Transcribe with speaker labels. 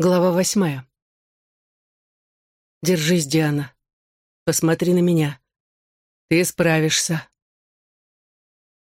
Speaker 1: Глава восьмая. Держись, Диана. Посмотри на меня. Ты справишься.